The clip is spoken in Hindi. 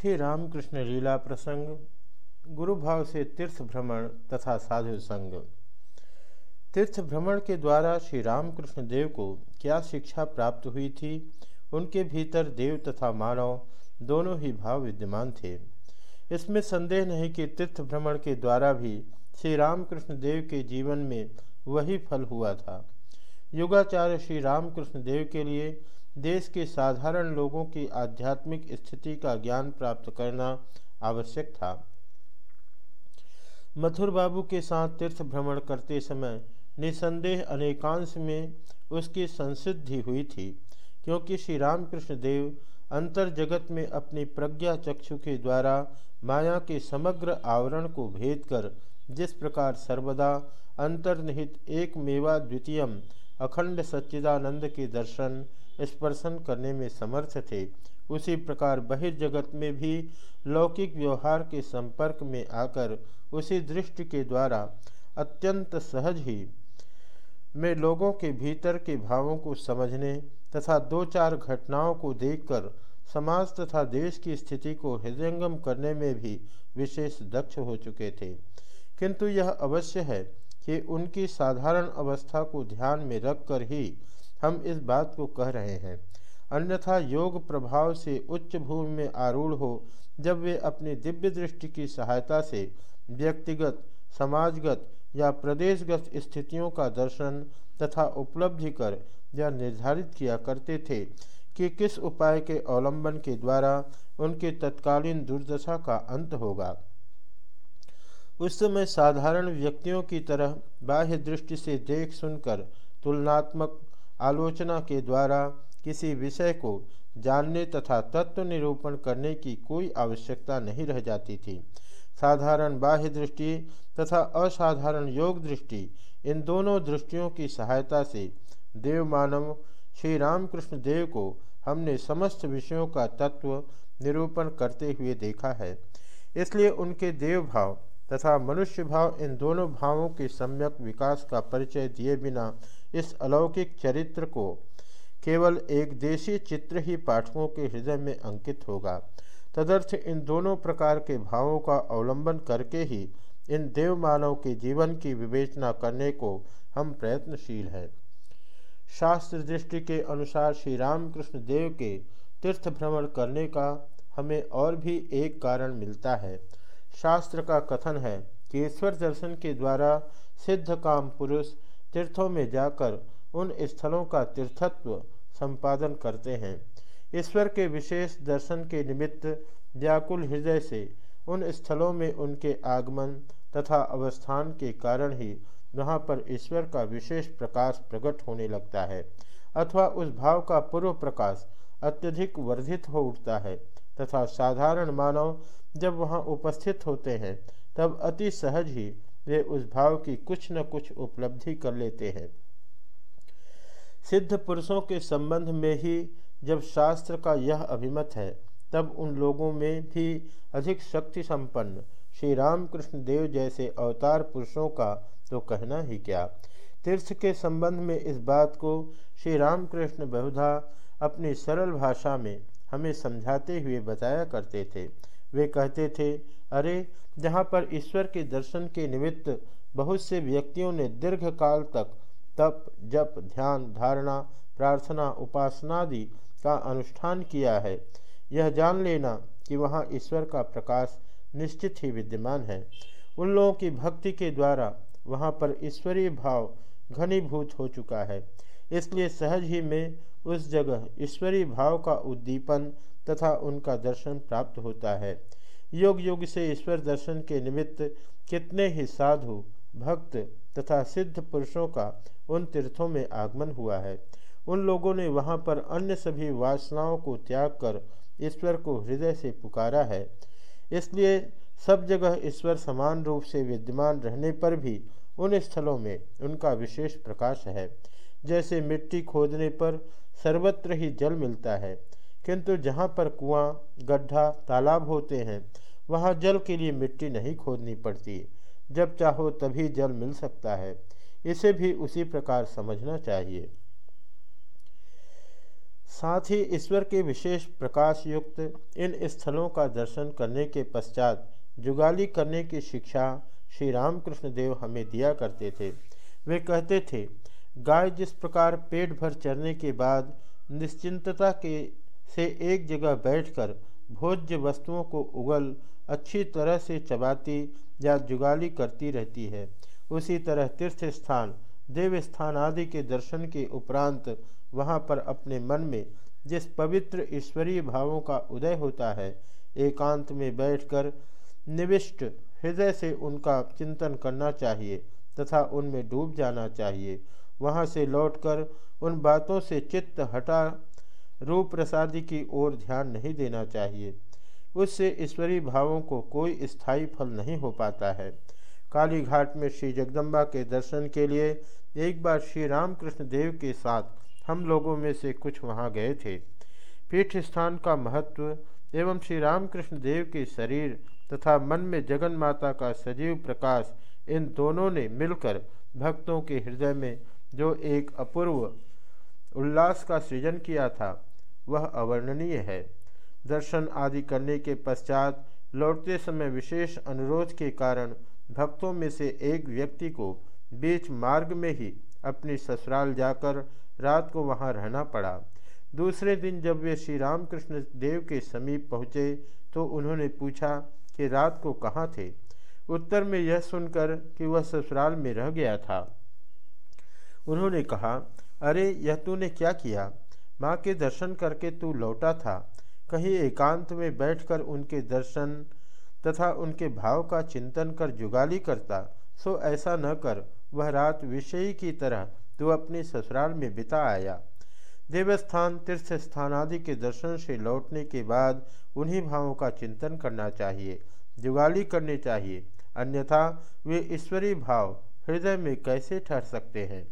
श्री रामकृष्ण लीला प्रसंग गुरु भाव से तीर्थ भ्रमण तथा साधु संग। तीर्थ भ्रमण के द्वारा श्री रामकृष्ण देव को क्या शिक्षा प्राप्त हुई थी? उनके भीतर देव तथा मानव दोनों ही भाव विद्यमान थे। इसमें संदेह नहीं कि तीर्थ भ्रमण के द्वारा भी श्री रामकृष्ण देव के जीवन में वही फल हुआ था। युगाचार्य श्री रामकृष्ण देव के लिए देश के साधारण लोगों की आध्यात्मिक स्थिति का ज्ञान प्राप्त करना आवश्यक था। मथुर बाबू के साथ तीर्थ भ्रमण करते समय निसंदेह अनेकांश में उसकी संसिद्धि हुई थी, क्योंकि श्री रामकृष्ण देव अंतर जगत में अपनी प्रज्ञा चक्षु के द्वारा माया के समग्र आवरण को भेद कर जिस प्रकार सर्वदा अंतर्निहित एक मेवा द्वितीयम अखंड सच्चिदानंद के दर्शन, स्पर्शन करने में समर्थ थे। उसी प्रकार बहिर्जगत में भी लौकिक व्यवहार के संपर्क में आकर उसी दृष्टि के द्वारा अत्यंत सहज ही में लोगों के भीतर के भावों को समझने तथा दो चार घटनाओं को देखकर समाज तथा देश की स्थिति को हृदयंगम करने में भी विशेष दक्ष हो चुके थे। किंतु यह अवश्य है कि उनकी साधारण अवस्था को ध्यान में रखकर ही हम इस बात को कह रहे हैं। अन्यथा योग प्रभाव से उच्च भूमि में आरूढ़ हो, जब वे अपनी दिव्य दृष्टि की सहायता से व्यक्तिगत, समाजगत या प्रदेशगत स्थितियों का दर्शन तथा उपलब्धि कर यह निर्धारित किया करते थे कि किस उपाय के अवलंबन के द्वारा उनके तत्कालीन दुर्दशा का अंत होगा। उस समय साधारण व्यक्तियों की तरह बाह्य दृष्टि से देख सुनकर, तुलनात्मक आलोचना के द्वारा किसी विषय को जानने तथा तत्व निरूपण करने की कोई आवश्यकता नहीं रह जाती थी। साधारण बाह्य दृष्टि तथा असाधारण योग दृष्टि, इन दोनों दृष्टियों की सहायता से देव मानव श्री रामकृष्ण देव को हमने समस्त विषयों का तत्व निरूपण करते हुए देखा है। इसलिए उनके देव भाव तथा मनुष्य भाव इन दोनों भावों के सम्यक विकास का परिचय दिए बिना इस अलौकिक चरित्र को केवल एक देशी चित्र ही पाठकों के हृदय में अंकित होगा। तदर्थ इन दोनों प्रकार के भावों का अवलंबन करके ही इन देव मानव के जीवन की विवेचना करने को हम प्रयत्नशील हैं। शास्त्र दृष्टि के अनुसार श्री रामकृष्ण देव के तीर्थ भ्रमण करने का हमें और भी एक कारण मिलता है। शास्त्र का कथन है कि ईश्वर दर्शन के द्वारा सिद्ध काम पुरुष तीर्थों में जाकर उन स्थलों का तीर्थत्व संपादन करते हैं। ईश्वर के विशेष दर्शन के निमित्त व्याकुल हृदय से उन स्थलों में उनके आगमन तथा अवस्थान के कारण ही वहाँ पर ईश्वर का विशेष प्रकाश प्रकट होने लगता है अथवा उस भाव का पूर्व प्रकाश अत्यधिक वर्धित हो उठता है तथा साधारण मानव जब वहाँ उपस्थित होते हैं, तब अति सहज ही वे उस भाव की कुछ न कुछ उपलब्धि कर लेते हैं। सिद्ध पुरुषों के संबंध में ही जब शास्त्र का यह अभिमत है, तब उन लोगों में भी अधिक शक्ति संपन्न श्री रामकृष्ण देव जैसे अवतार पुरुषों का तो कहना ही क्या। तीर्थ के संबंध में इस बात को श्री रामकृष्ण बहुधा अपनी सरल भाषा में हमें समझाते हुए बताया करते थे। वे कहते थे, अरे, जहाँ पर ईश्वर के दर्शन के निमित्त बहुत से व्यक्तियों ने दीर्घ काल तक तप, जप, ध्यान, धारणा, प्रार्थना उपासनादि का अनुष्ठान किया है, यह जान लेना कि वहाँ ईश्वर का प्रकाश निश्चित ही विद्यमान है। उन लोगों की भक्ति के द्वारा वहाँ पर ईश्वरीय भाव घनीभूत हो चुका है। इसलिए सहज ही में उस जगह ईश्वरीय भाव का उद्दीपन तथा उनका दर्शन प्राप्त होता है। योग युग से ईश्वर दर्शन के निमित्त कितने ही साधु, भक्त तथा सिद्ध पुरुषों का उन तीर्थों में आगमन हुआ है। उन लोगों ने वहाँ पर अन्य सभी वासनाओं को त्याग कर ईश्वर को हृदय से पुकारा है। इसलिए सब जगह ईश्वर समान रूप से विद्यमान रहने पर भी उन स्थलों में उनका विशेष प्रकाश है। जैसे मिट्टी खोदने पर सर्वत्र ही जल मिलता है। किंतु जहाँ पर कुआँ, गड्ढा, तालाब होते हैं, वहाँ जल के लिए मिट्टी नहीं खोदनी पड़ती। जब चाहो तभी जल मिल सकता है। इसे भी उसी प्रकार समझना चाहिए। साथ ही ईश्वर के विशेष प्रकाश युक्त इन स्थलों का दर्शन करने के पश्चात जुगाली करने की शिक्षा श्री रामकृष्ण देव हमें दिया करते थे। वे कहते थे, गाय जिस प्रकार पेट भर चरने के बाद निश्चिंतता के से एक जगह बैठकर भोज्य वस्तुओं को उगल, अच्छी तरह से चबाती या जुगाली करती रहती है। उसी तरह तीर्थ स्थान देव स्थान आदि के दर्शन के उपरांत वहाँ पर अपने मन में जिस पवित्र ईश्वरीय भावों का उदय होता है, एकांत में बैठकर निविष्ट हृदय से उनका चिंतन करना चाहिए तथा उनमें डूब जाना चाहिए। वहाँ से लौटकर उन बातों से चित्त हटा रूप प्रसादी की ओर ध्यान नहीं देना चाहिए। उससे ईश्वरीय भावों को कोई स्थायी फल नहीं हो पाता है। काली घाट में श्री जगदम्बा के दर्शन के लिए एक बार श्री रामकृष्ण देव के साथ हम लोगों में से कुछ वहाँ गए थे। पीठ स्थान का महत्व एवं श्री रामकृष्ण देव के शरीर तथा मन में जगन माता का सजीव प्रकाश इन दोनों ने मिलकर भक्तों के हृदय में जो एक अपूर्व उल्लास का सृजन किया था वह अवर्णनीय है। दर्शन आदि करने के पश्चात लौटते समय विशेष अनुरोध के कारण भक्तों में से एक व्यक्ति को बीच मार्ग में ही अपनी ससुराल जाकर रात को वहाँ रहना पड़ा। दूसरे दिन जब वे श्री रामकृष्ण देव के समीप पहुँचे तो उन्होंने पूछा कि रात को कहाँ थे? उत्तर में यह सुनकर कि वह ससुराल में रह गया था। उन्होंने कहा, अरे, यह तूने क्या किया? माँ के दर्शन करके तू लौटा था। कहीं एकांत में बैठकर उनके दर्शन तथा उनके भाव का चिंतन कर जुगाली करता, सो ऐसा न कर। वह रात विषयी की तरह तू अपने ससुराल में बिता आया। देवस्थान तीर्थ स्थान आदि के दर्शन से लौटने के बाद उन्हीं भावों का चिंतन करना चाहिए, जुगाली करनी चाहिए। अन्यथा वे ईश्वरीय भाव हृदय में कैसे ठहर सकते हैं?